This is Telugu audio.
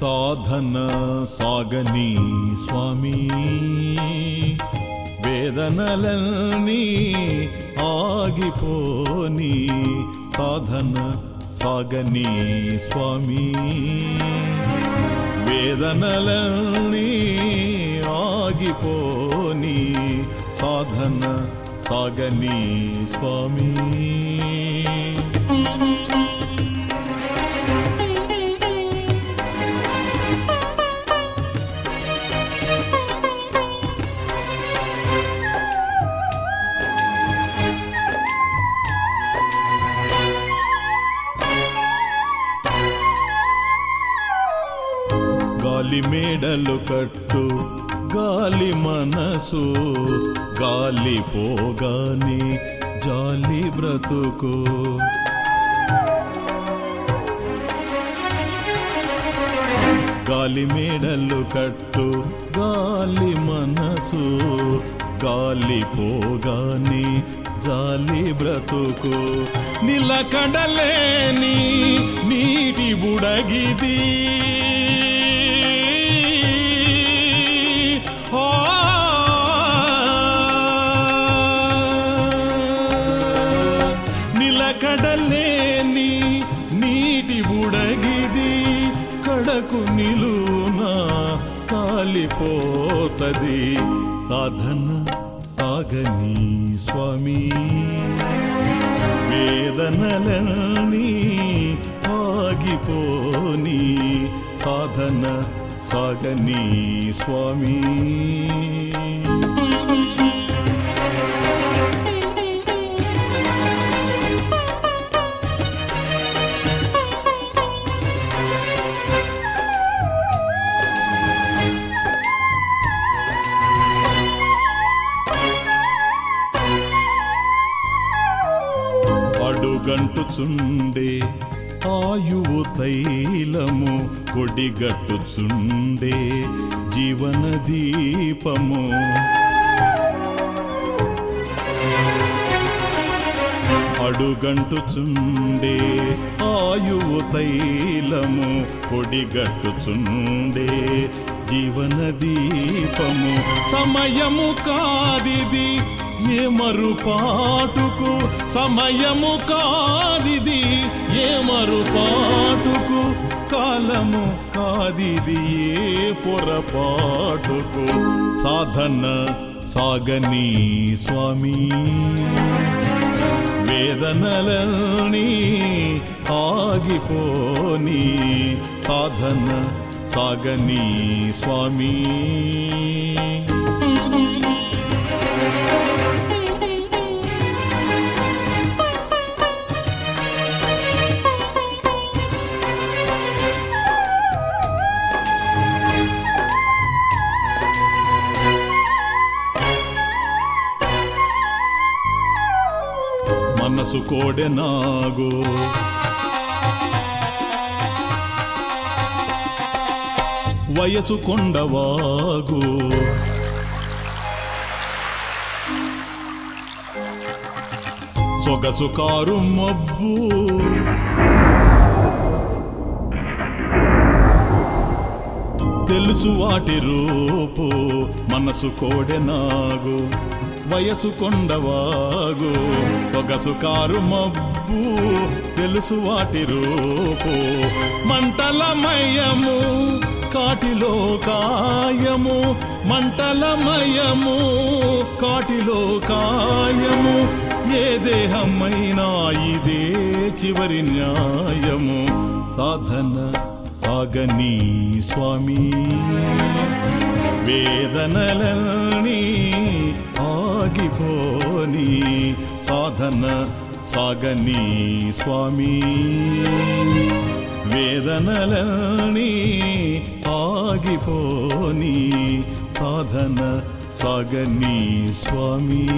సాధన సాగని స్వామి వేదనలన్నీ సాగిపోని సాధన సాగని స్వామి. వేదనలన్నీ ఆగిపోని సాధన సాగని స్వామి. మేడలు కట్టు గాలి మనసు గాలి పోగాని జాలి బ్రతుకు. గాలి మేడలు కట్టు గాలి మనసు గాలి పోగాని జాలి బ్రతుకు. నిలకడలేని నీటి బుడగిది కడలేని నీటి ఉడగిది కడకు నిలునా కాలిపోతది. సాధన సాగని స్వామి వేదనలని ఆగిపోని సాధన సాగని స్వామి. కొడిగట్టుచుండే ఆయువు తైలము కొడిగట్టుచుండే జీవన దీపము. అడుగంటుచుండే ఆయువు తైలము కొడిగట్టుచుండే జీవన దీపము. సమయము కాదిది ఏ మరుపాటుకు సమయము కాదిది? ఏ మరుపాటుకు కాలము కాదిది? ఏ పొరపాటుకు సాధన సాగని స్వామి. వేదనలని ఆగిపోని సాధన సాగని స్వామి. మనసు కోడెనాగు వయసు కొండవాగు. సొగసు కారు మబ్బు. తెలుసు వాటి రూపు మనసు కోడెనాగు వయసు కొండవాగు సొగసు కారు మబ్బు తెలుసు వాటి రూపు మంటలమయము కాటిలో కాయము మంటలమయము కాటిలో కాయము ఏ దేహమైనా ఇదే చివరి న్యాయము సాధన సాగని స్వామి. వేదనలని ఆగిపోని సాధన సాగని స్వామి. వేదనలని ఆగిపోని సాధన సాగని స్వామి.